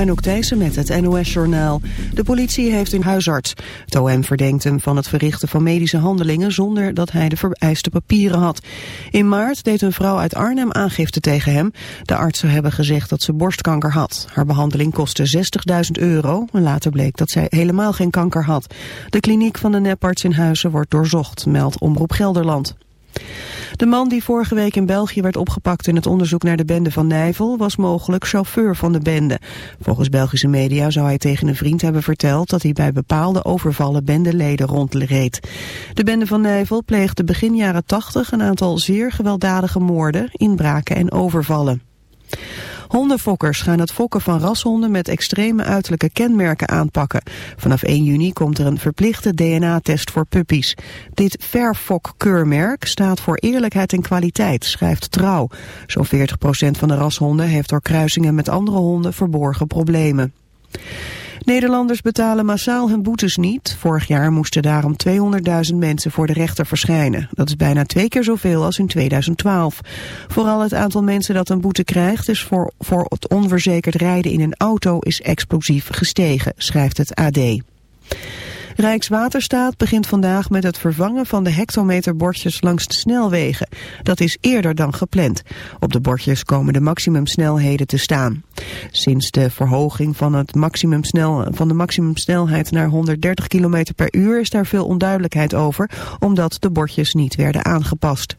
Anouk Thijssen met het NOS-journaal. De politie heeft een huisarts. Het verdenkt hem van het verrichten van medische handelingen... zonder dat hij de vereiste papieren had. In maart deed een vrouw uit Arnhem aangifte tegen hem. De artsen hebben gezegd dat ze borstkanker had. Haar behandeling kostte 60.000 euro. En later bleek dat zij helemaal geen kanker had. De kliniek van de neparts in Huizen wordt doorzocht, meldt Omroep Gelderland. De man die vorige week in België werd opgepakt in het onderzoek naar de bende van Nijvel was mogelijk chauffeur van de bende. Volgens Belgische media zou hij tegen een vriend hebben verteld dat hij bij bepaalde overvallen bendeleden rondreed. De bende van Nijvel pleegde begin jaren 80 een aantal zeer gewelddadige moorden, inbraken en overvallen. Hondenfokkers gaan het fokken van rashonden met extreme uiterlijke kenmerken aanpakken. Vanaf 1 juni komt er een verplichte DNA-test voor puppies. Dit Fairfok-keurmerk staat voor eerlijkheid en kwaliteit, schrijft Trouw. Zo'n 40% van de rashonden heeft door kruisingen met andere honden verborgen problemen. Nederlanders betalen massaal hun boetes niet. Vorig jaar moesten daarom 200.000 mensen voor de rechter verschijnen. Dat is bijna twee keer zoveel als in 2012. Vooral het aantal mensen dat een boete krijgt... is voor, voor het onverzekerd rijden in een auto is explosief gestegen, schrijft het AD. Rijkswaterstaat begint vandaag met het vervangen van de hectometerbordjes langs de snelwegen. Dat is eerder dan gepland. Op de bordjes komen de maximumsnelheden te staan. Sinds de verhoging van, het van de maximumsnelheid naar 130 km per uur is daar veel onduidelijkheid over, omdat de bordjes niet werden aangepast.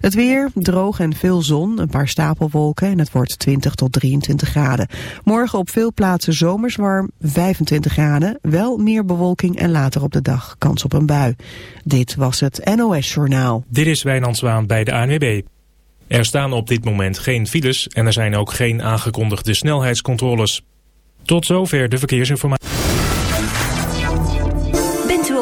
Het weer, droog en veel zon, een paar stapelwolken en het wordt 20 tot 23 graden. Morgen op veel plaatsen zomers warm, 25 graden, wel meer bewolking en later op de dag kans op een bui. Dit was het NOS Journaal. Dit is Wijnand Zwaan bij de ANWB. Er staan op dit moment geen files en er zijn ook geen aangekondigde snelheidscontroles. Tot zover de verkeersinformatie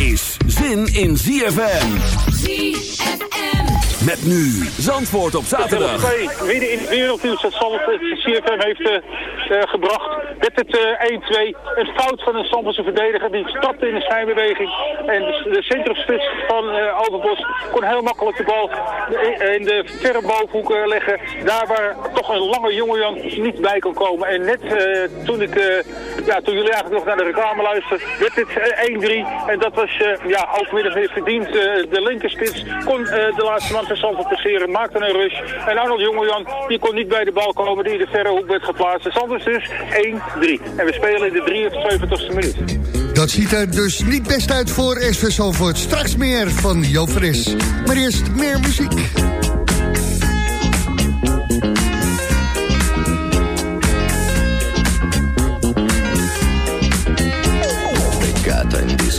Is zin in ZFM. ZFM. Met nu Zandvoort op zaterdag. Midden in het wereldnieuws dat CFM heeft uh, uh, gebracht. Met het uh, 1-2. Een fout van een Zandvoortse verdediger. Die stapte in de schijnbeweging. En de, centrumspits van Overbos kon heel makkelijk de bal in de verre bovenhoek leggen. Daar waar toch een lange jongen niet bij kon komen. En net toen, ik, ja, toen jullie eigenlijk nog naar de reclame luisterden, werd het 1-3. En dat was ja, ook midden verdiend. de linkerspits kon de laatste man van Zandvoort passeren, maakte een rush. En Arnold Jongejan, die kon niet bij de bal komen, die in de verre hoek werd geplaatst. Zandvoort dus 1-3. En we spelen in de 73ste minuut. Dat ziet er dus niet best uit voor SV Zandvoort. Straks meer van Jo Fris. Maar eerst meer muziek.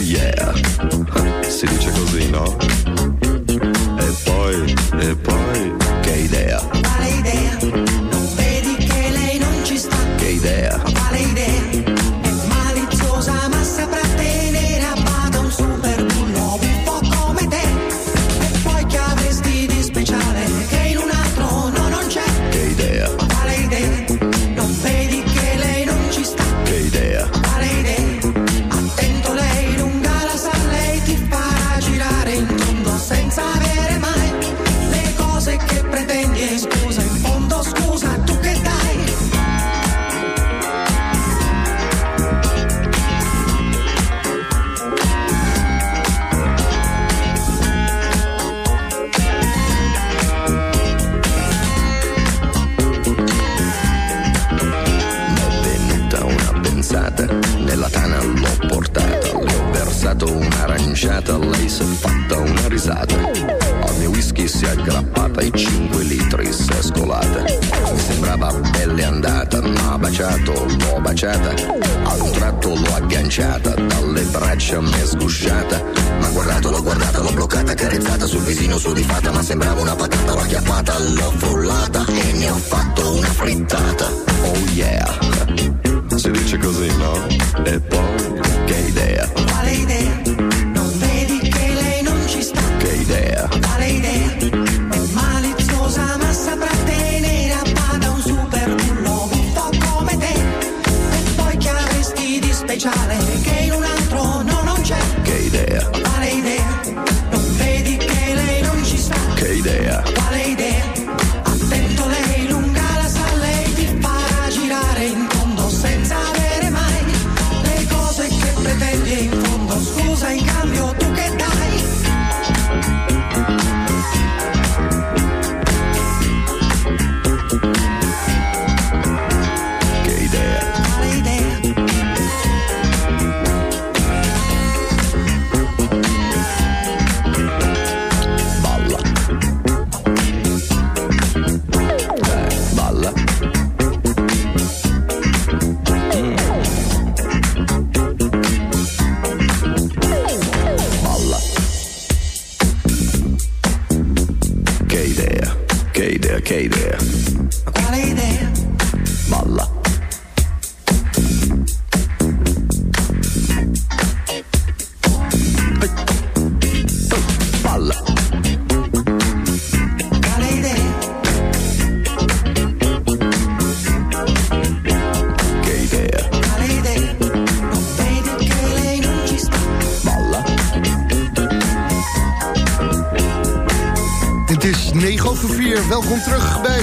Oh yeah, si dice così, no? E poi, e poi,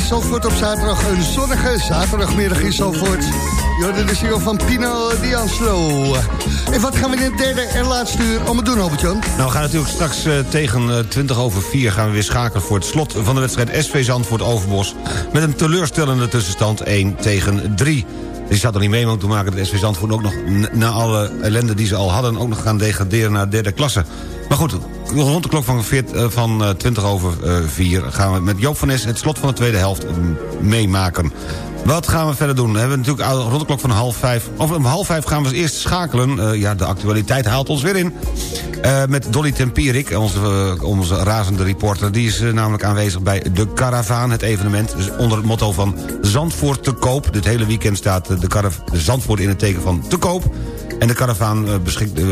Zandvoort op zaterdag. Een zonnige zaterdagmiddag in Zandvoort. Je hoorde de single van Pino D'Angelo. En wat gaan we in het derde en laatste uur allemaal doen, Albert-Jan? Nou, we gaan natuurlijk straks eh, tegen eh, 20 over 4 gaan we weer schakelen voor het slot van de wedstrijd SV Zandvoort Overbos. Met een teleurstellende tussenstand 1 tegen 3. Die zat er niet mee moeten maken dat SV Zandvoort ook nog na alle ellende die ze al hadden... ook nog gaan degraderen naar de derde klasse. Maar goed, rond de klok van, 40, eh, van eh, 20 over eh, 4 gaan we met Joop van Nes het slot van de tweede helft mm, meemaken. Wat gaan we verder doen? We hebben natuurlijk rond de klok van half vijf... of om half vijf gaan we eerst schakelen. Eh, ja, de actualiteit haalt ons weer in. Eh, met Dolly Tempierik, onze, eh, onze razende reporter. Die is eh, namelijk aanwezig bij De Caravaan, het evenement. Dus onder het motto van Zandvoort te koop. Dit hele weekend staat eh, de Zandvoort in het teken van te koop. En de Caravaan eh, beschikt, eh,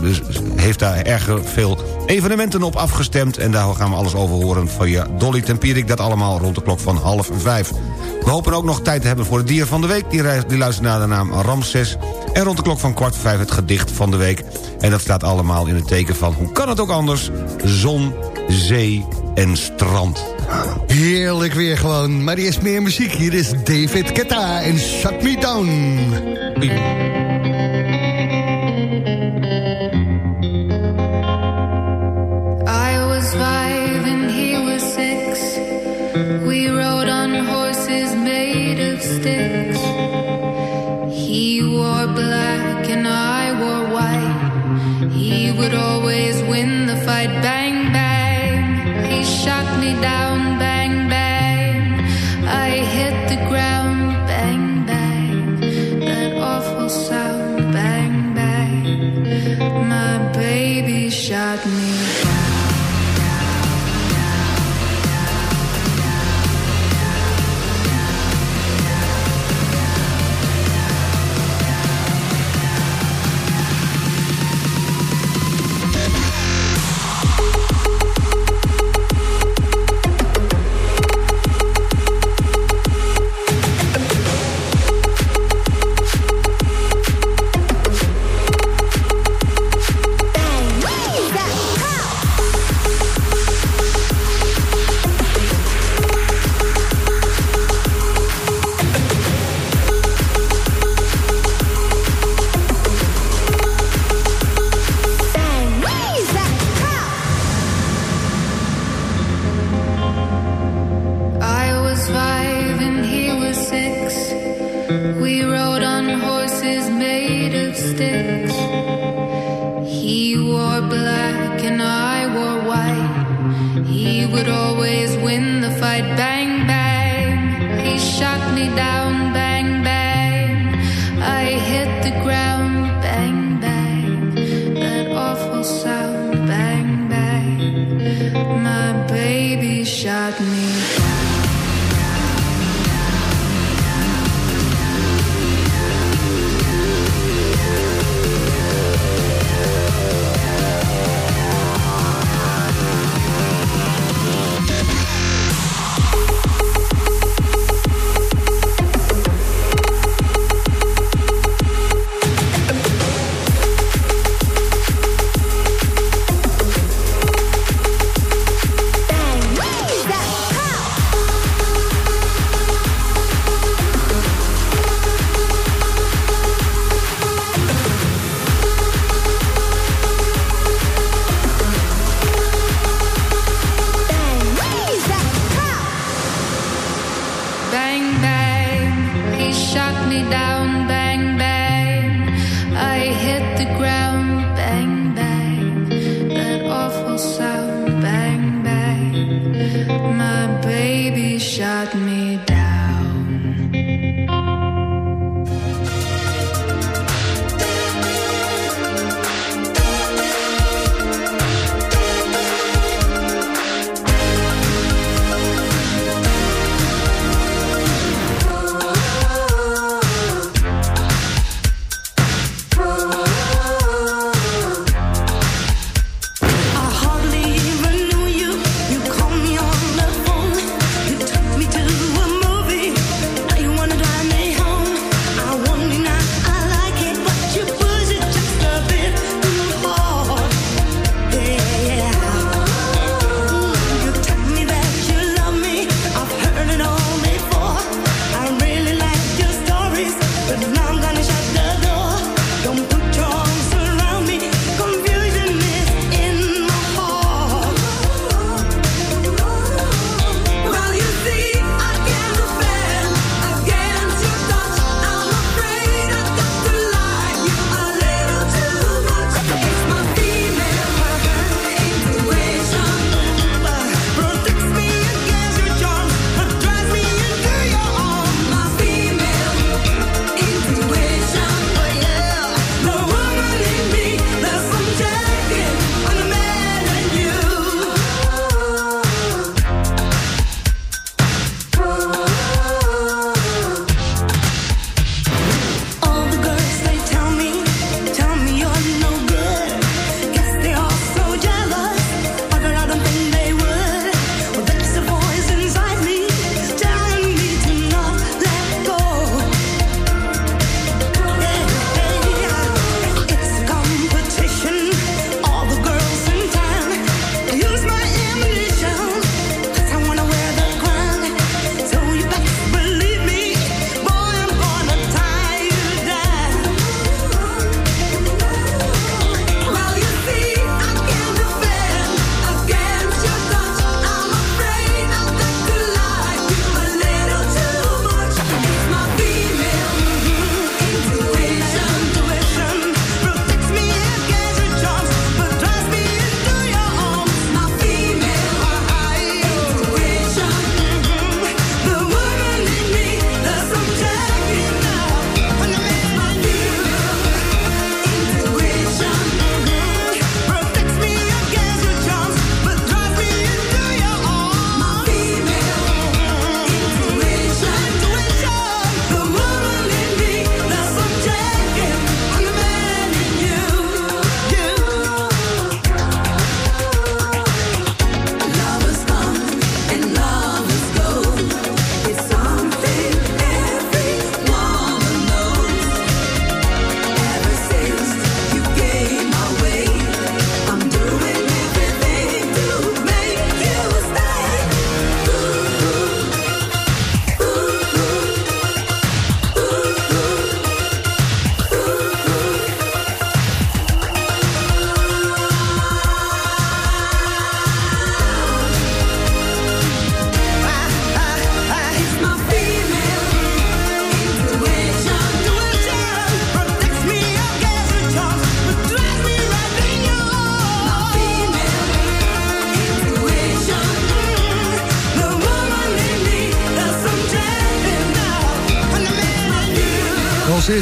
dus heeft daar erg veel evenementen op afgestemd. En daar gaan we alles over horen via Dolly Tempierik. Dat allemaal rond de klok van half vijf. We hopen ook nog tijd te hebben voor het dier van de week. Die, reis- die luistert naar de naam Ramses. En rond de klok van kwart voor vijf het gedicht van de week. En dat staat allemaal in het teken van, hoe kan het ook anders? Zon, zee en strand. Heerlijk weer gewoon. Maar eerst meer muziek. Hier is David Ketta en Shut Me Down. right bang bang. He shot me down. bang bang. He shot me down.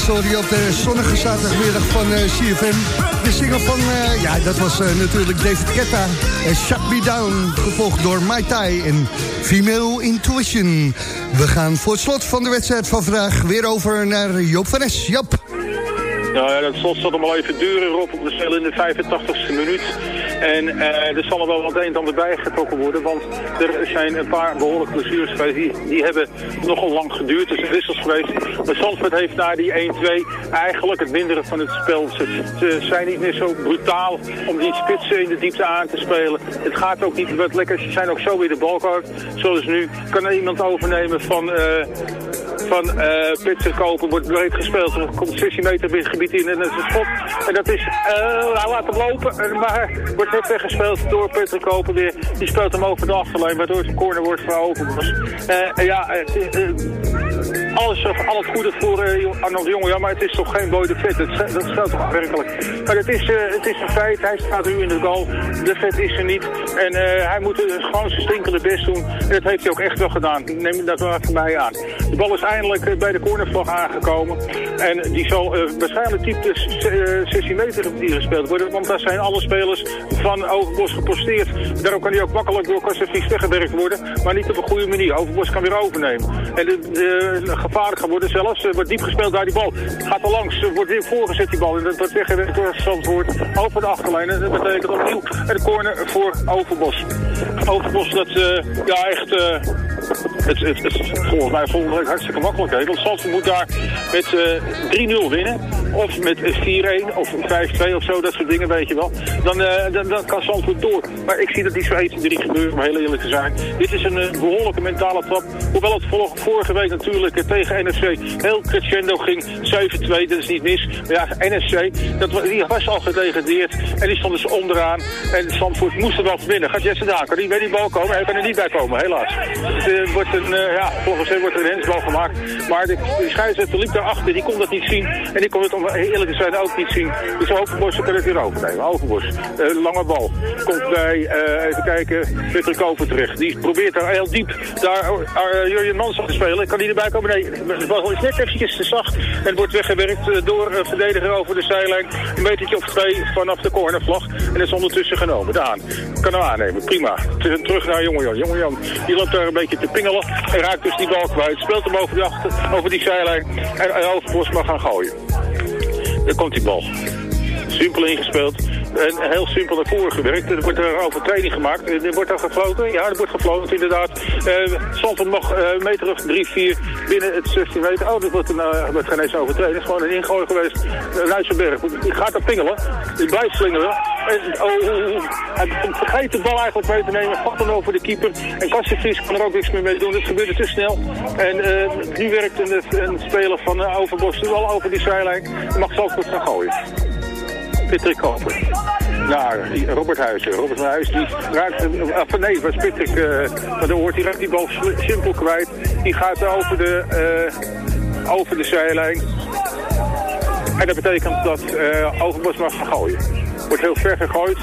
Je op de zonnige zaterdagmiddag van uh, CFM. De single van, uh, ja, dat was uh, natuurlijk David Ketta en Shut Me Down. Gevolgd door Mai Tai en Female Intuition. We gaan voor het slot van de wedstrijd van vandaag weer over naar Joop van Es. Jop. Nou ja, dat slot zat hem al even duren, Rob, op de cel in de 85ste minuut. En uh, er zal er wel wat een en ander bij getrokken worden, want er zijn een paar behoorlijke blessures geweest. Die, hebben nogal lang geduurd, dus wissels geweest. Maar Zandvoort heeft na die 1-2 eigenlijk het mindere van het spel. Ze, zijn niet meer zo brutaal om die spitsen in de diepte aan te spelen. Het gaat ook niet wat lekker, ze zijn ook zo weer de bal. Zoals nu kan er iemand overnemen van... Uh, van uh, Pitser kopen, wordt breed gespeeld. Er komt 16 meter binnen het gebied in en dat is een schot. En dat is, uh, laat hem lopen, maar wordt net weggespeeld door Peter Kopen weer. Die speelt hem over de achterlijn, waardoor het corner wordt voor Overmars. Uh, ja, alles, al het goede voor uh, Arnold Jonge, ja, maar het is toch geen Boy Vet. Dat, dat toch werkelijk. Maar het is, het is een feit, hij staat nu in de goal. De Vet is er niet. En hij moet gewoon zijn stinkende best doen. En dat heeft hij ook echt wel gedaan. Neem dat maar voor mij aan. De bal is eindelijk bij de cornervlag aangekomen. En die zal waarschijnlijk diep de 16 meter hier gespeeld worden. Want daar zijn alle spelers van Overbos geposteerd. Daarom kan hij ook makkelijk door Kassavries weggewerkt worden. Maar niet op een goede manier. Overbos kan weer overnemen. En de, de worden zelfs. Wordt diep gespeeld daar die bal. Gaat er langs, wordt weer voorgezet die bal. En dat wordt weggewerkt door Zandvoort over de achterlijn. En dat betekent opnieuw een corner voor Overbos. Overbos dat ja echt... Het, het, volgens mij week hartstikke makkelijk. Hè? Want Zandvoort moet daar met uh, 3-0 winnen. Of met 4-1 of 5-2 of zo, dat soort dingen weet je wel. Dan, uh, dan, dan kan Zandvoort door. Maar ik zie dat die zo 1 3 gebeuren, om heel eerlijk te zijn. Dit is een behoorlijke mentale trap. Hoewel het vorige week natuurlijk tegen NSC heel crescendo ging. 7-2, dat is niet mis. Maar ja, NSC, dat, die was al gedegradeerd. En die stonden ze onderaan. En Zandvoort moest er wel winnen. Gaat Jesse kan die bij die bal komen? Hij kan er niet bij komen, helaas. Het wordt een, ja, volgens hem wordt er een hensbal gemaakt. Maar de, de scheidsrechter liep daarachter, die kon dat niet zien. En die kon het om eerlijk zijn ook niet zien. Dus Overbos kan het weer overnemen. Overbos, uh, lange bal. Komt bij, uh, even kijken, Peter Koper terecht. Die probeert daar heel diep daar uh, Jurjen Mansson te spelen. Kan hij erbij komen? Nee, bal is net eventjes te zacht. En wordt weggewerkt door een verdediger over de zijlijn. Een metertje of twee vanaf de cornervlag. En is ondertussen genomen. Daan, kan hem aannemen. Prima. Terug naar Jonge Jan. Jonge Jan, die loopt daar een beetje te pingelen. En raakt dus die bal kwijt. Speelt hem over, de achter, over die zijlijn. En, en Overbos mag gaan gooien. Daar komt die bal. Simpel ingespeeld. En heel simpel naar voren gewerkt. Er wordt er overtreding gemaakt. Er wordt er gefloten. Ja, er wordt gefloten inderdaad. Uh, Zandvoort nog uh, meter of 3, 4 binnen het 16 meter. Oh, dat wordt, een, uh, geen eens overtreding. Het is gewoon een ingooi geweest. Uh. Die gaat er pingelen. Die blijft slingeren. En, oh, hij vergeet de bal eigenlijk mee te nemen. Vat dan over de keeper. En Kastenvries kan er ook niks meer mee doen. Het gebeurde te snel. En nu werkt een, een speler van Overbos nu al over die zijlijn. Mag Zandvoort gaan gooien. Patrick Koper. Naar Robert Huizen. Robert Huizen die raakt, uh, nee, was Patrick uh, van de Hoort, die die bal simpel kwijt. Die gaat over de, uh, over de zijlijn. En dat betekent dat uh, Overbos mag gaan gooien. Wordt heel ver gegooid.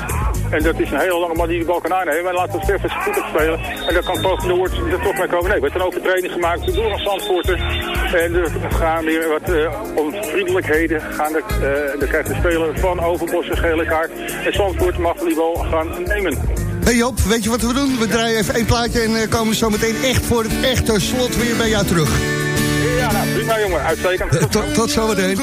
En dat is een hele lange man die de bal kan aannemen. En laat het Steffens goed op spelen. En dan kan Toog Noord er toch mee komen. Nee, er wordt een overtreding gemaakt door een Zandvoorter. En er gaan weer wat uh, onvriendelijkheden. Gaan de, uh, dan krijgt de speler van Overbos een gele kaart. En Zandvoort mag die bal gaan nemen. Hey Joop, weet je wat we doen? We draaien even één plaatje en uh, komen zo meteen echt voor het echte slot weer bij jou terug. Ja, nou, prima jongen, uitstekend. Tot, tot zometeen.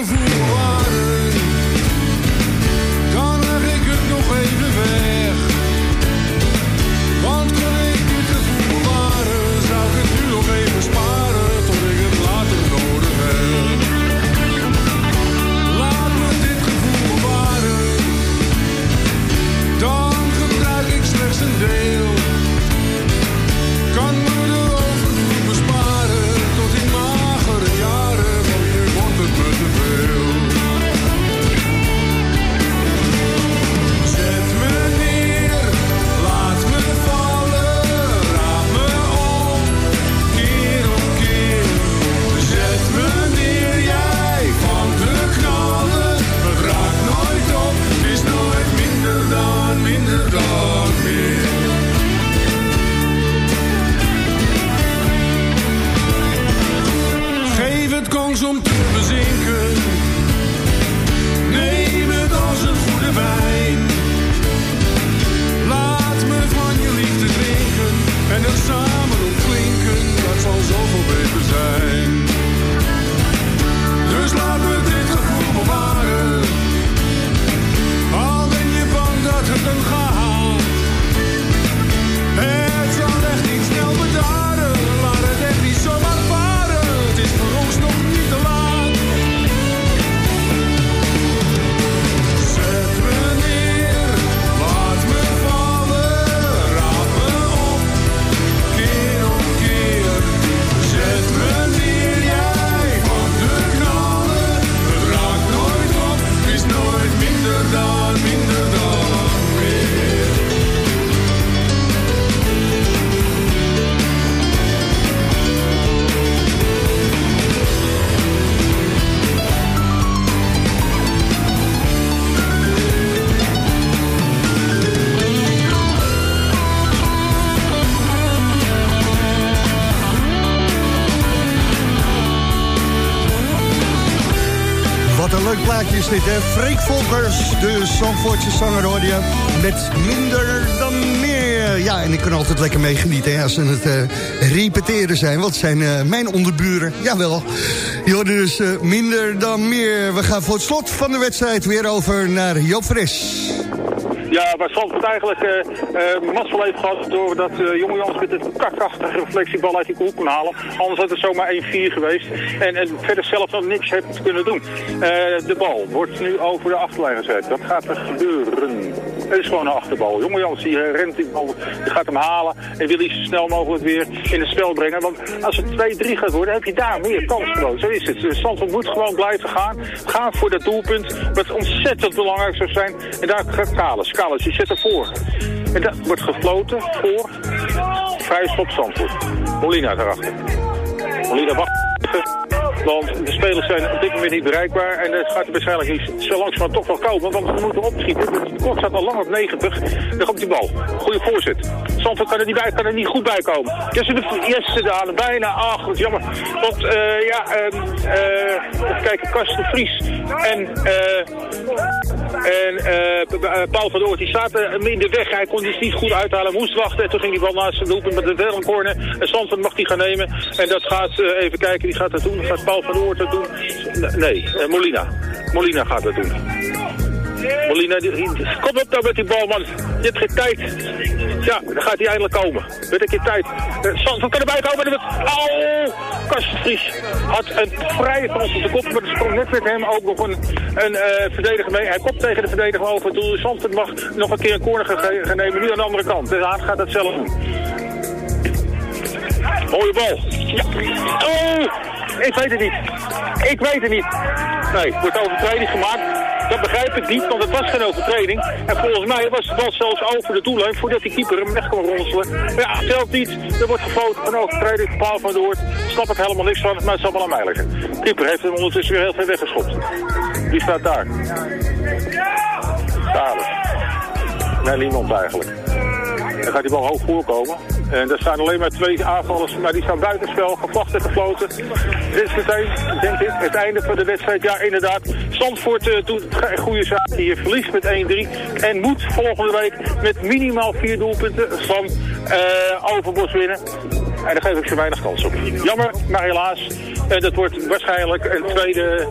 Is dit? Freek Volkers, de Zandvoortse zanger met minder dan meer. Ja, en ik kan altijd lekker meegenieten als ze het uh, repeteren zijn. Het zijn uh, mijn onderburen, jawel. Je dus uh, minder dan meer. We gaan voor het slot van de wedstrijd weer over naar Joop. Ja, waar Zandvoort eigenlijk uh, mazzel heeft gehad doordat uh, Jonge Jans met een kakachtige reflectiebal uit die koel kon halen. Anders had het zomaar 1-4 geweest. En, en verder zelf nog niks heeft kunnen doen. de bal wordt nu over de achterlijn gezet. Wat gaat er gebeuren? Het is gewoon een achterbal. Jonge Jans die rent die bal, die gaat hem halen en wil hij zo snel mogelijk weer in het spel brengen. Want als het 2-3 gaat worden, heb je daar meer kans voor. Zo is het. Zandvoort moet gewoon blijven gaan. Gaan voor dat doelpunt, wat ontzettend belangrijk zou zijn. En daar gaat Kalis. Kalis, die zit ervoor. En dat wordt gefloten voor vrije schop Zandvoort. Molina daarachter. Molina wacht want de spelers zijn op dit moment niet bereikbaar. En het gaat er waarschijnlijk niet zo langzamerhand toch wel komen. Want we moeten opschieten. De klok staat al lang op 90. Dan komt die bal. Goede voorzet. Zandvoort kan er niet, bij, kan er niet goed bij komen. Yes, de, yes, daar bijna. Ach, wat jammer. Want uh, ja, uh, even kijken. Kast de Vries en, en Paul van Oort. Die zaten in de weg. Hij kon die niet goed uithalen. Moest wachten. En toen ging die bal naast de doelpunt met de derde corner. En Zandvoort mag die gaan nemen. En dat gaat, even kijken, die gaat dat doen. Gaat Paul van Oort dat doen? Nee, uh, Molina. Molina gaat dat doen. Molina, kom op nou met die bal, man. Je hebt geen tijd. Ja, dan gaat hij eindelijk komen. Met een keer tijd. Zandvoort kan erbij komen. Met... Au! Kastvries had een vrije kans op de kop, maar er sprong net met hem ook nog een, een uh, verdediger mee. Hij komt tegen de verdediger over het doel. Zandvoort mag nog een keer een corner gaan nemen. Nu aan de andere kant. De Haat gaat dat zelf doen. Mooie bal. Ja. Oh! Ik weet het niet. Ik weet het niet. Nee, wordt overtreding gemaakt. Dat begrijp ik niet, want het was geen overtreding. En volgens mij was het bal zelfs over de doellijn voordat die keeper hem weg kon ronselen. Ja, telt niet. Er wordt gefloten van overtreding. Paal van de Hoort. Snap ik helemaal niks van, maar het zal wel aan mij liggen. De keeper heeft hem ondertussen weer heel ver weggeschopt. Wie staat daar? Daar. Nee, niemand eigenlijk. Dan gaat die bal hoog voorkomen. En er staan alleen maar twee aanvallers, maar die staan buitenspel, gevlacht en gefloten. Dit is meteen, het einde van de wedstrijd. Ja, inderdaad. Zandvoort uh, doet een goede zaak. Die verliest met 1-3. En moet volgende week met minimaal vier doelpunten van uh, Overbos winnen. En daar geef ik ze weinig kans op. Jammer, maar helaas. En dat wordt waarschijnlijk een tweede,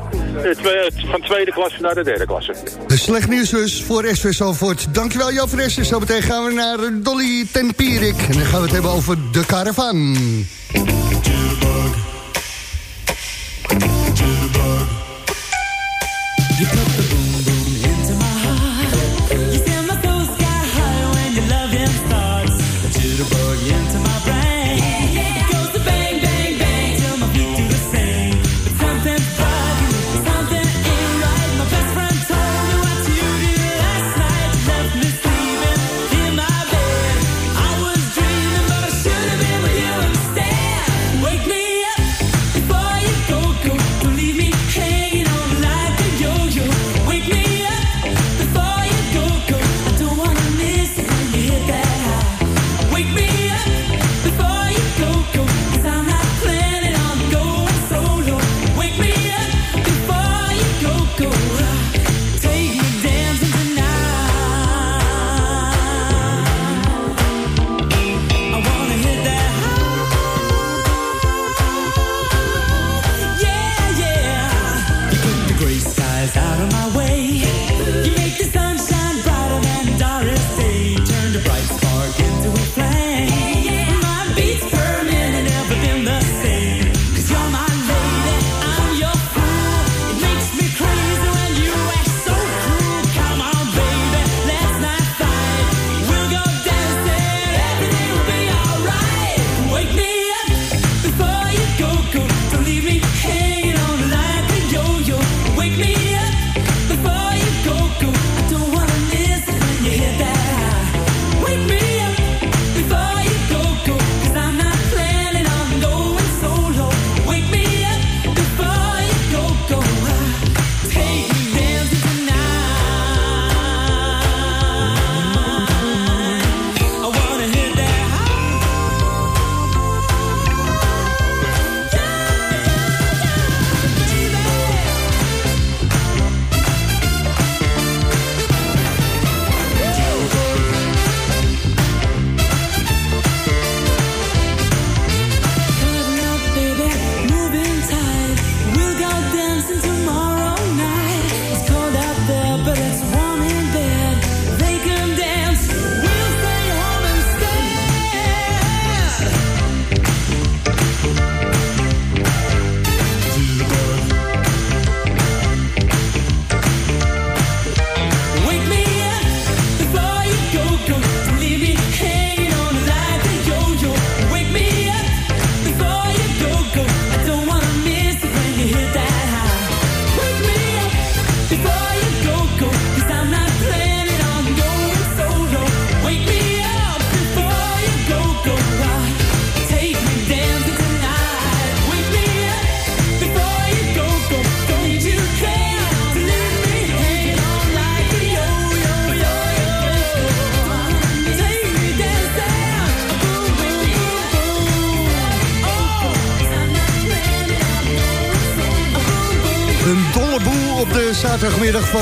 van tweede klasse naar de derde klasse. Slecht nieuws dus voor SV Zalvoort. Dankjewel Jan van Essen. Gaan we naar Dolly Tempierik. En dan gaan we het hebben over de caravan.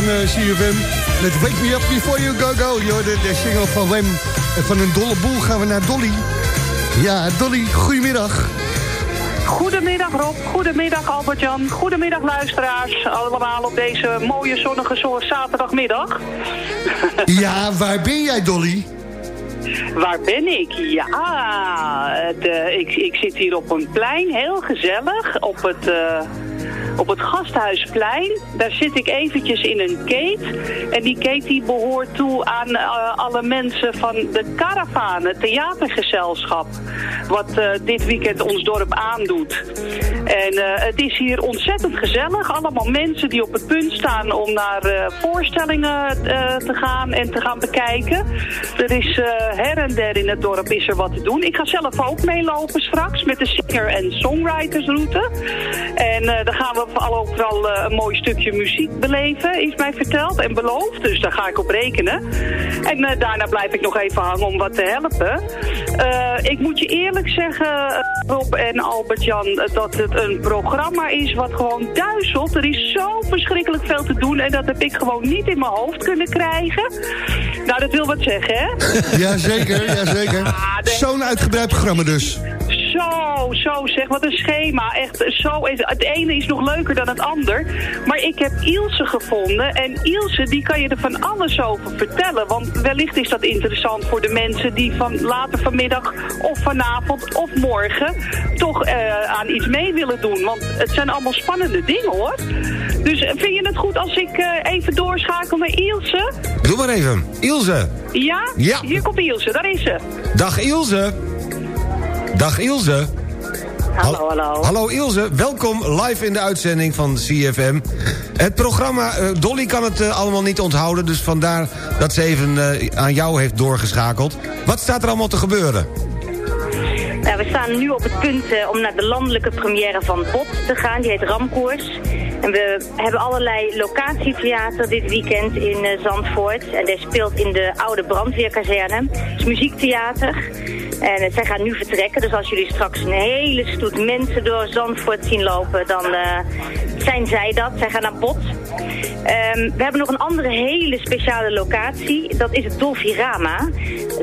Van uh, CFM. Met Wake Me Up Before You Go Go. Joh, de, de single van Wem. En van een dolle boel gaan we naar Dolly. Ja, Dolly, goedemiddag. Goedemiddag Rob, goedemiddag Albert-Jan, goedemiddag luisteraars. Allemaal op deze mooie zonnige zaterdagmiddag. Ja, waar ben jij Dolly? Waar ben ik? Ja, de, ik, ik zit hier op een plein, heel gezellig, op het... Uh, op het Gasthuisplein. Daar zit ik eventjes in een kate. En die kate die behoort toe aan uh, alle mensen van de Caravan, het theatergezelschap. Wat uh, dit weekend ons dorp aandoet. En uh, het is hier ontzettend gezellig. Allemaal mensen die op het punt staan om naar voorstellingen te gaan en te gaan bekijken. Er is her en der in het dorp is er wat te doen. Ik ga zelf ook meelopen straks met de singer- en songwritersroute. En dan gaan we al overal een mooi stukje muziek beleven, is mij verteld en beloofd. Dus daar ga ik op rekenen. En daarna blijf ik nog even hangen om wat te helpen. Ik moet je eerlijk zeggen, Rob en Albert-Jan, dat het een programma is wat gewoon duizelt. Er is zo verschrikkelijk veel te doen en dat heb ik gewoon niet in mijn hoofd kunnen krijgen. Nou, dat wil wat zeggen, hè? Jazeker, jazeker. Ah, Zo'n uitgebreid programma dus. Zo, zo zeg, wat een schema. Echt zo. Het ene is nog leuker dan het ander. Maar ik heb Ilse gevonden. En Ilse, die kan je er van alles over vertellen. Want wellicht is dat interessant voor de mensen die van later vanmiddag of vanavond of morgen toch uh, aan iets mee willen doen. Want het zijn allemaal spannende dingen hoor. Dus vind je het goed als ik uh, even doorschakel naar Ilse? Doe maar even. Ilse. Ja? Ja. Hier komt Ilse, daar is ze. Dag Ilse. Dag Ilse. Hallo, hallo. Hallo Ilse, welkom live in de uitzending van CFM. Het programma, uh, Dolly kan het uh, allemaal niet onthouden... dus vandaar dat ze even uh, aan jou heeft doorgeschakeld. Wat staat er allemaal te gebeuren? Nou, we staan nu op het punt om naar de landelijke première van Bob te gaan. Die heet Ramkoers. We hebben allerlei locatietheater dit weekend in uh, Zandvoort. En dat speelt in de oude brandweerkazerne. Het is muziektheater. En uh, zij gaan nu vertrekken. Dus als jullie straks een hele stoet mensen door Zandvoort zien lopen... dan uh, zijn zij dat. Zij gaan naar Bot. Um, we hebben nog een andere hele speciale locatie. Dat is het Dolfirama.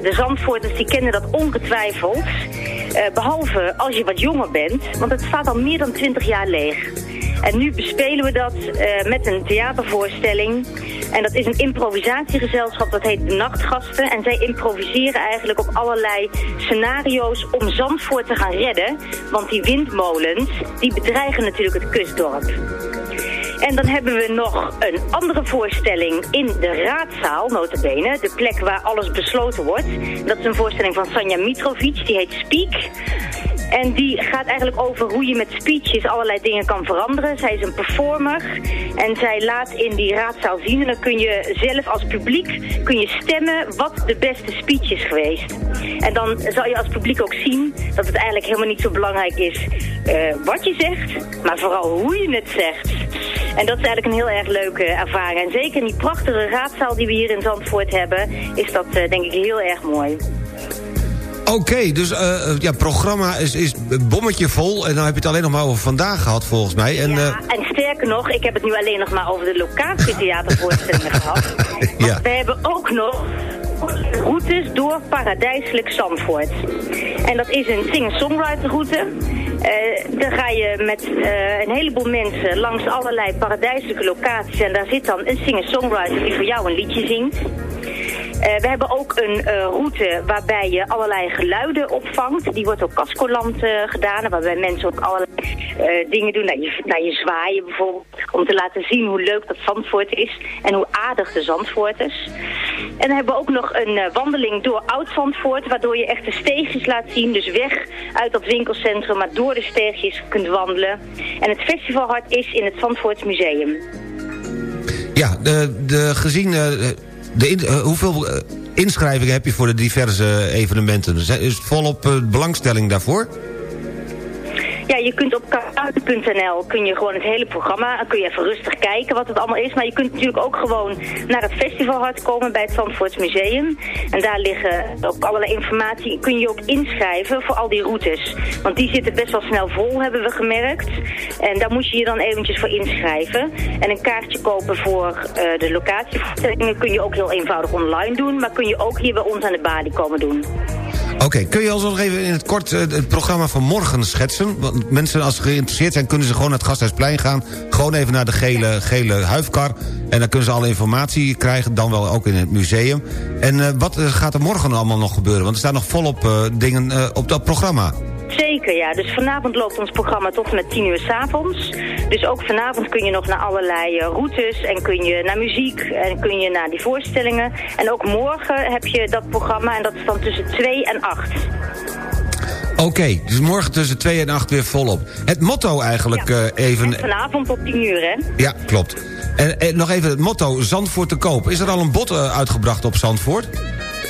De Zandvoorters die kennen dat ongetwijfeld. Behalve als je wat jonger bent. Want het staat al meer dan 20 jaar leeg. En nu bespelen we dat uh, met een theatervoorstelling. En dat is een improvisatiegezelschap, dat heet de Nachtgasten. En zij improviseren eigenlijk op allerlei scenario's om Zandvoort te gaan redden. Want die windmolens, die bedreigen natuurlijk het kustdorp. En dan hebben we nog een andere voorstelling in de raadzaal, notabene. De plek waar alles besloten wordt. Dat is een voorstelling van Sanja Mitrovic, die heet Speak. En die gaat eigenlijk over hoe je met speeches allerlei dingen kan veranderen. Zij is een performer en zij laat in die raadzaal zien. En dan kun je zelf als publiek kun je stemmen wat de beste speech is geweest. En dan zal je als publiek ook zien dat het eigenlijk helemaal niet zo belangrijk is uh, wat je zegt, maar vooral hoe je het zegt. En dat is eigenlijk een heel erg leuke ervaring. En zeker in die prachtige raadzaal die we hier in Zandvoort hebben, is dat uh, denk ik heel erg mooi. Oké, okay, dus uh, ja, programma is, is bommetje vol. En dan heb je het alleen nog maar over vandaag gehad, volgens mij. En, ja, uh... en sterker nog, ik heb het nu alleen nog maar over de locatietheatervoorstellingen gehad. Want ja. we hebben ook nog routes door paradijselijk Zandvoort. En dat is een singer-songwriter route. Uh, dan ga je met uh, een heleboel mensen langs allerlei paradijselijke locaties. En daar zit dan een singer-songwriter die voor jou een liedje zingt. Uh, we hebben ook een uh, route waarbij je allerlei geluiden opvangt. Die wordt op Cascoland uh, gedaan. Waarbij mensen ook allerlei dingen doen. Naar je, je zwaaien bijvoorbeeld. Om te laten zien hoe leuk dat Zandvoort is. En hoe aardig de Zandvoort is. En dan hebben we ook nog een wandeling door Oud-Zandvoort. Waardoor je echt de steegjes laat zien. Dus weg uit dat winkelcentrum. Maar door de steegjes kunt wandelen. En het festivalhart is in het Zandvoorts Museum. Ja, de, de gezien... De in, uh, hoeveel uh, inschrijvingen heb je voor de diverse evenementen? Is volop uh, belangstelling daarvoor? Ja, je kunt op karaoke.nl kun je gewoon het hele programma, kun je even rustig kijken wat het allemaal is. Maar je kunt natuurlijk ook gewoon naar het festivalhart komen bij het Zandvoorts Museum. En daar liggen ook allerlei informatie. Kun je ook inschrijven voor al die routes. Want die zitten best wel snel vol, hebben we gemerkt. En daar moet je je dan eventjes voor inschrijven. En een kaartje kopen voor uh, de locatievoorstellingen kun je ook heel eenvoudig online doen. Maar kun je ook hier bij ons aan de balie komen doen. Oké, kun je ons nog even in het kort uh, het programma van morgen schetsen? Want mensen, als ze geïnteresseerd zijn, kunnen ze gewoon naar het Gasthuisplein gaan. Gewoon even naar de gele, gele huifkar. En dan kunnen ze alle informatie krijgen, dan wel ook in het museum. En uh, wat gaat er morgen allemaal nog gebeuren? Want er staan nog volop dingen op dat programma. Zeker, ja. Dus vanavond loopt ons programma tot met 10 uur s avonds. Dus ook vanavond kun je nog naar allerlei uh, routes en kun je naar muziek en kun je naar die voorstellingen. En ook morgen heb je dat programma en dat is dan tussen 2 en 8. Oké, okay, dus morgen tussen 2 en 8 weer volop. Het motto eigenlijk ja. uh, even... En vanavond tot 10 uur, hè? Ja, klopt. En, en, nog even het motto Zandvoort te koop. Is er al een bod uh, uitgebracht op Zandvoort?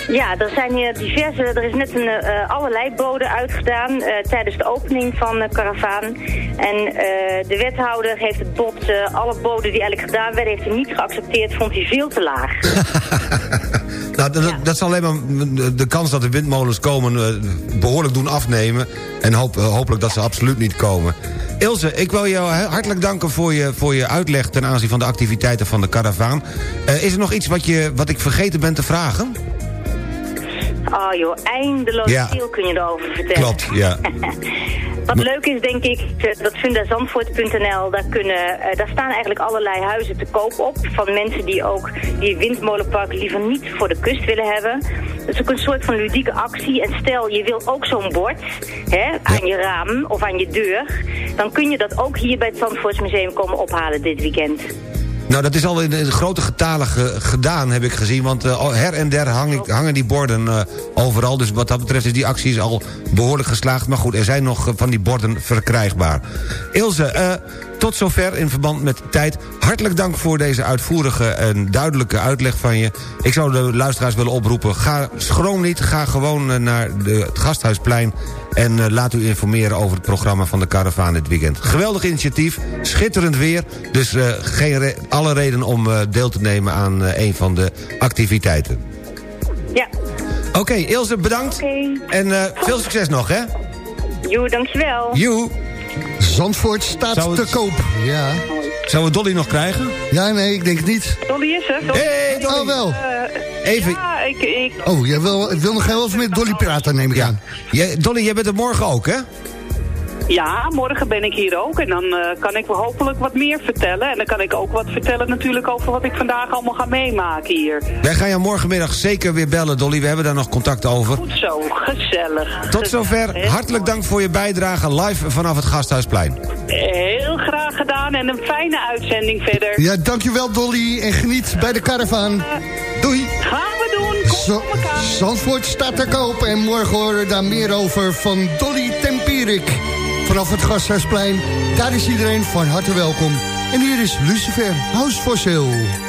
Ja, er zijn hier diverse, er is net een, uh, allerlei boden uitgedaan uh, tijdens de opening van de Caravaan. En uh, de wethouder heeft het bod, alle boden die eigenlijk gedaan werden, heeft hij niet geaccepteerd, vond hij veel te laag. nou, dat, ja. dat zal alleen maar de kans dat de windmolens komen behoorlijk doen afnemen. En hoop, hopelijk dat ze absoluut niet komen. Ilse, ik wil jou hartelijk danken voor je, voor je uitleg ten aanzien van de activiteiten van de Caravaan. is er nog iets wat, je, wat ik vergeten ben te vragen? Oh joh, eindeloos ja. veel kun je erover vertellen. Klopt, ja. Wat leuk is, denk ik, dat fundazandvoort.nl, daar, kunnen, uh, daar staan eigenlijk allerlei huizen te koop op. Van mensen die ook die windmolenpark liever niet voor de kust willen hebben. Dat is ook een soort van ludieke actie. En stel, je wil ook zo'n bord hè, aan je raam of aan je deur. Dan kun je dat ook hier bij het Zandvoortsmuseum komen ophalen dit weekend. Nou, dat is al in, grote getalen ge, gedaan, heb ik gezien. Want uh, her en der hangen die borden uh, overal. Dus wat dat betreft is die actie al behoorlijk geslaagd. Maar goed, er zijn nog van die borden verkrijgbaar. Ilse, tot zover in verband met de tijd. Hartelijk dank voor deze uitvoerige en duidelijke uitleg van je. Ik zou de luisteraars willen oproepen. Ga schroom niet, ga gewoon naar de, het Gasthuisplein... en uh, laat u informeren over het programma van de Caravaan dit weekend. Geweldig initiatief, schitterend weer... dus uh, geen re alle reden om uh, deel te nemen aan een van de activiteiten. Ja. Oké, okay, Ilse, bedankt. Okay. En veel succes nog, hè? Joe, dankjewel. Joe. Zandvoort staat te koop. Ja. Zouden we Dolly nog krijgen? ja, nee, ik denk het niet. Dolly is er. Dolly. Hey, Dolly. Oh, wel. Eh, Even- Ja, ik... ik Oh, jij wil, wil nog heel even met Dolly praten, neem ik aan. Jij, Dolly, jij bent er morgen ook, hè? Ja, morgen ben ik hier ook en dan eh, kan ik hopelijk wat meer vertellen. En dan kan ik ook wat vertellen natuurlijk over wat ik vandaag allemaal ga meemaken hier. Wij gaan jou morgenmiddag zeker weer bellen, Dolly. We hebben daar nog contact over. Goed zo, gezellig. Tot zover. Hartelijk dank voor je bijdrage live vanaf het Gasthuisplein. Heel graag gedaan en een fijne uitzending verder. Ja, dankjewel Dolly en geniet bij de caravan. Doei. Gaan we doen, kom. Zandvoort staat te koop en morgen horen we daar meer over van Dolly Tempierik. Vanaf het Gasthuisplein, daar is iedereen van harte welkom. En hier is Lucifer, House for Sale.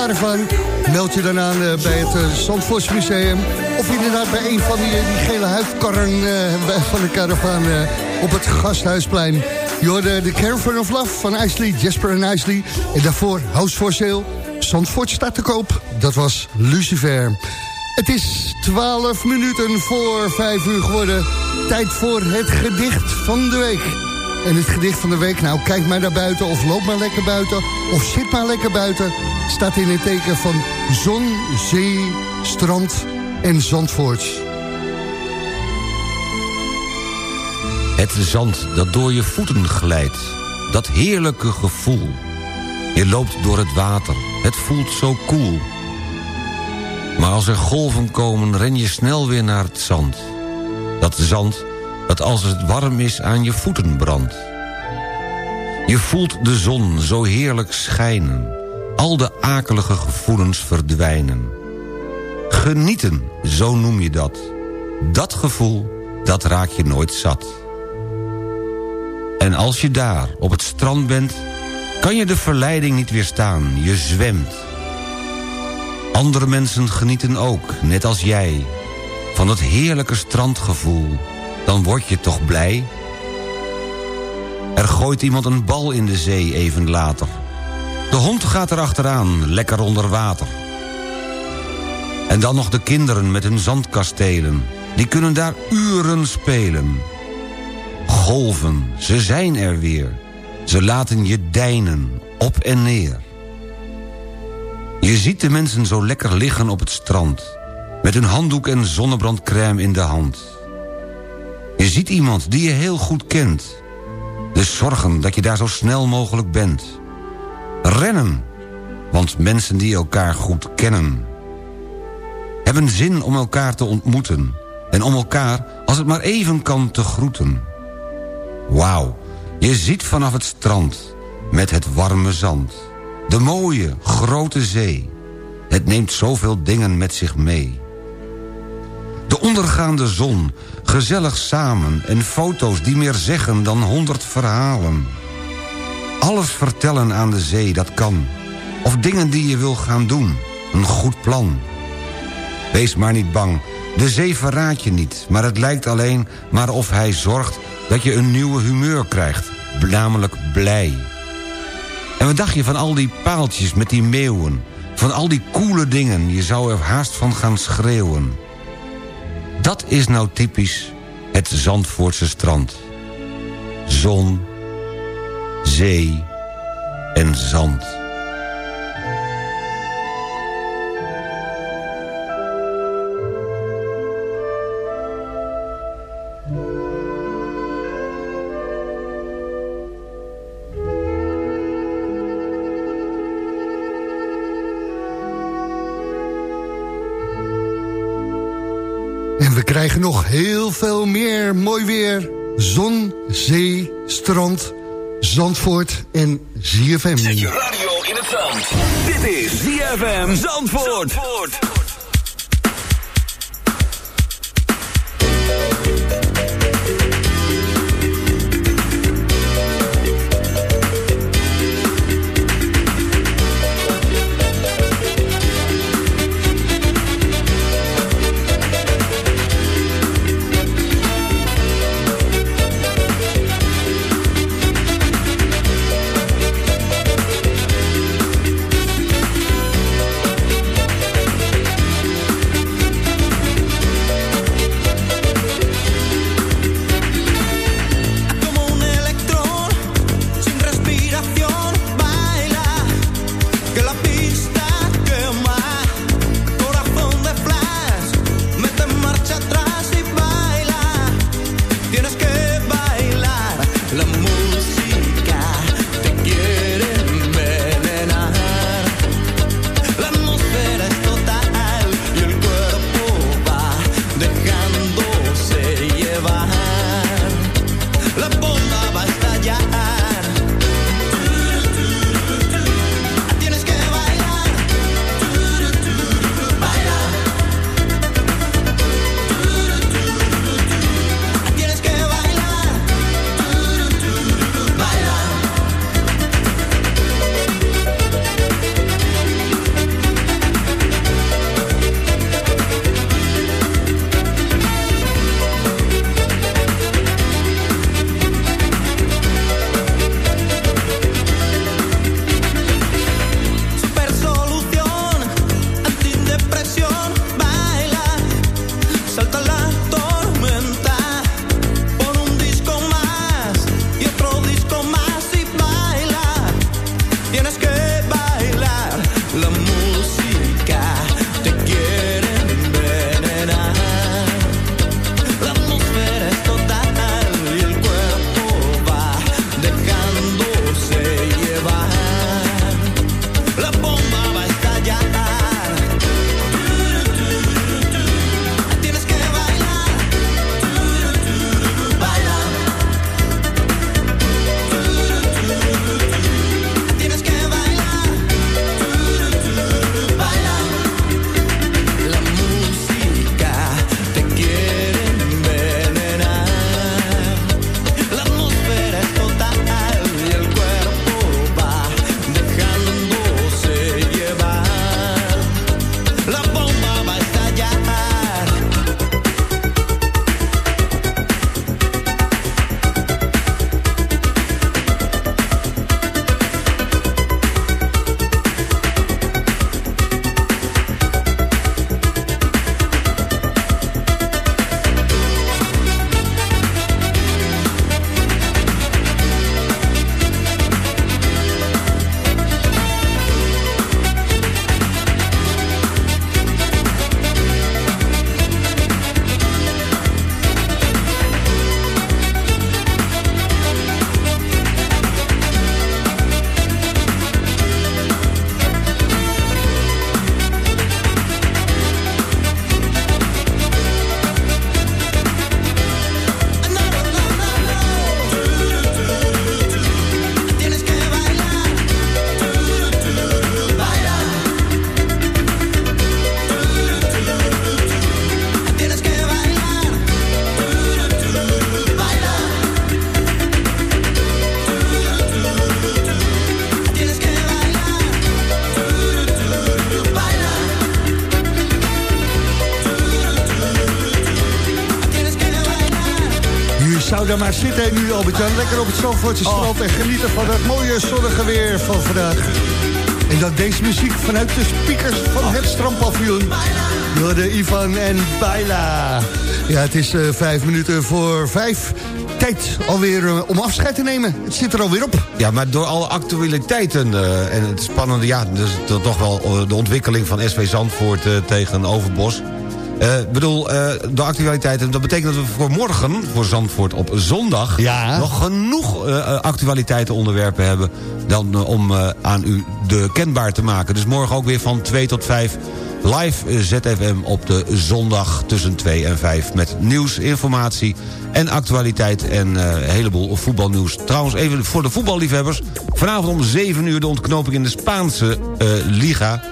Caravan? Meld je dan aan uh, bij het uh, Zandvoortsmuseum. Of inderdaad bij een van die, die gele huifkarren van de caravan op het Gasthuisplein. Je hoorde de Caravan of Love van Isley, Jasper en Isley. En daarvoor House for Sale. Zandvoort staat te koop. Dat was Lucifer. Het is 12 minuten voor 5 uur geworden. Tijd voor het gedicht van de week. En het gedicht van de week, nou kijk maar naar buiten of loop maar lekker buiten... of zit maar lekker buiten, staat in het teken van zon, zee, strand en Zandvoort. Het zand dat door je voeten glijdt, dat heerlijke gevoel. Je loopt door het water, het voelt zo koel... Cool. Maar als er golven komen, ren je snel weer naar het zand. Dat zand dat als het warm is aan je voeten brandt. Je voelt de zon zo heerlijk schijnen. Al de akelige gevoelens verdwijnen. Genieten, zo noem je dat. Dat gevoel, dat raak je nooit zat. En als je daar op het strand bent... kan je de verleiding niet weerstaan. Je zwemt andere mensen genieten ook, net als jij... van dat heerlijke strandgevoel. Dan word je toch blij? Er gooit iemand een bal in de zee even later. De hond gaat erachteraan, lekker onder water. En dan nog de kinderen met hun zandkastelen. Die kunnen daar uren spelen. Golven, ze zijn er weer. Ze laten je deinen, op en neer. Je ziet de mensen zo lekker liggen op het strand... met hun handdoek en zonnebrandcrème in de hand. Je ziet iemand die je heel goed kent. Dus zorgen dat je daar zo snel mogelijk bent. Rennen, want mensen die elkaar goed kennen... hebben zin om elkaar te ontmoeten... en om elkaar, als het maar even kan, te groeten. Wauw, je ziet vanaf het strand met het warme zand de mooie, grote zee. Het neemt zoveel dingen met zich mee. De ondergaande zon, gezellig samen... en foto's die meer zeggen dan honderd verhalen. Alles vertellen aan de zee, dat kan. Of dingen die je wil gaan doen, een goed plan. Wees maar niet bang, de zee verraadt je niet... maar het lijkt alleen maar of hij zorgt dat je een nieuwe humeur krijgt. Namelijk blij. En wat dacht je van al die paaltjes met die meeuwen? Van al die coole dingen, je zou er haast van gaan schreeuwen. Dat is nou typisch het Zandvoortse strand. Zon, zee en zand. Nog heel veel meer mooi weer. Zon, zee, strand, Zandvoort en ZFM. Zet radio in het zand. Dit is ZFM. Zandvoort. Daar maar zitten nu, Albert-Jan. Lekker op het Zandvoortse oh. strand en genieten van het mooie zonnige weer van vandaag. En dat deze muziek vanuit de speakers van het strandpavioen. Door de Ivan en Baila. Ja, het is uh, vijf minuten voor vijf. Tijd alweer uh, om afscheid te nemen. Het zit er alweer op. Ja, maar door alle actualiteiten uh, en het spannende... ja, dus toch wel de ontwikkeling van SV Zandvoort tegen Overbos... Ik uh, bedoel, uh, de actualiteiten, dat betekent dat we voor morgen, voor Zandvoort op zondag... Ja. nog genoeg uh, actualiteiten onderwerpen hebben... Dan, om aan u de kenbaar te maken. Dus morgen ook weer van 2 tot 5 live ZFM op de zondag tussen 2 en 5... met nieuws, informatie en actualiteit en een heleboel voetbalnieuws. Trouwens, even voor de voetballiefhebbers... vanavond om 7 uur de ontknoping in de Spaanse Liga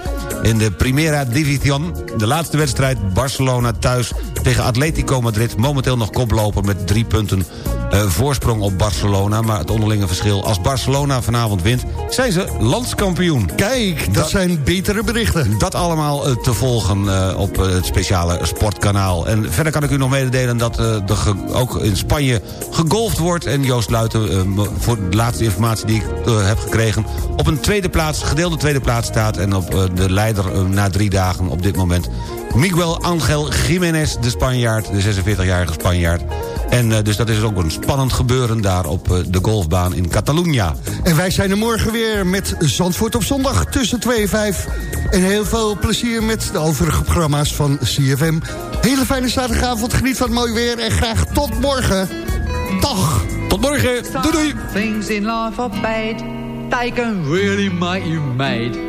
in de Primera División. De laatste wedstrijd Barcelona thuis tegen Atletico Madrid. Momenteel nog koploper met drie punten uh, voorsprong op Barcelona. Maar het onderlinge verschil, als Barcelona vanavond wint... zijn ze landskampioen. Kijk, dat, zijn betere berichten. Dat allemaal uh, te volgen uh, op het speciale sportkanaal. En verder kan ik u nog mededelen dat er ook in Spanje gegolfd wordt. En Joost Luiten, voor de laatste informatie die ik heb gekregen... op een tweede plaats, gedeelde tweede plaats staat... en op de leider na drie dagen op dit moment... Miguel Angel Jiménez, de Spanjaard, de 46-jarige Spanjaard. En uh, dus dat is ook een spannend gebeuren daar op uh, de golfbaan in Catalunya. En wij zijn er morgen weer met Zandvoort op zondag tussen 2 en 5. En heel veel plezier met de overige programma's van CFM. Hele fijne zaterdagavond, geniet van het mooie weer en graag tot morgen. Dag! Tot morgen, doei doei! Things in life are bad, they can really make you mad.